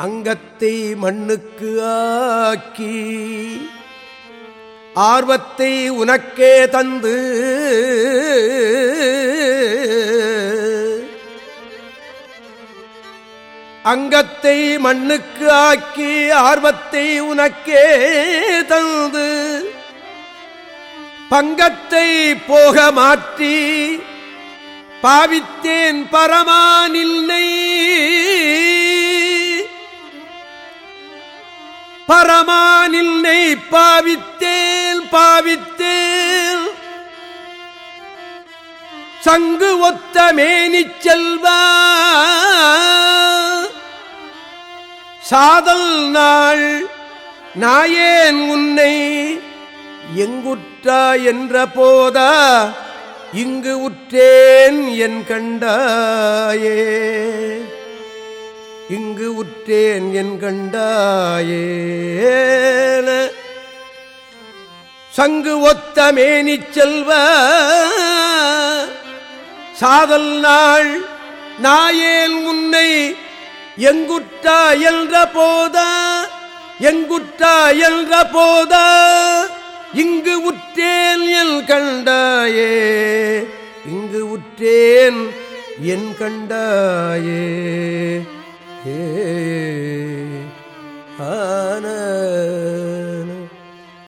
அங்கத்தை மண்ணுக்கு ஆக்கி ஆர்வத்தை உனக்கே தந்து அங்கத்தை மண்ணுக்கு ஆக்கி ஆர்வத்தை உனக்கே தந்து பங்கத்தை போக மாற்றி பாவித்தேன் பரமானில்லை பரமானில் நெய் பாவித்தேல் பாவித்தேல். சங்கு ஒத்த மேனி செல்வா. சாதல் நாள் நாயேன் உன்னை எங்குற்றா என்ற போதா இங்கு உற்றேன் என் கண்டாயே. இங்கு உற்றேன் என் கண்டாயே சங்கு ஒத்த மேனி செல்வ. சாதல் நாள் நாயேல் உன்னை எங்குற்றா என்ற போதா? எங்குற்றா என்ற போதா? இங்கு உற்றேன் என் கண்டாயே. இங்கு உற்றேன் என் கண்டாயே. ஏ ஆன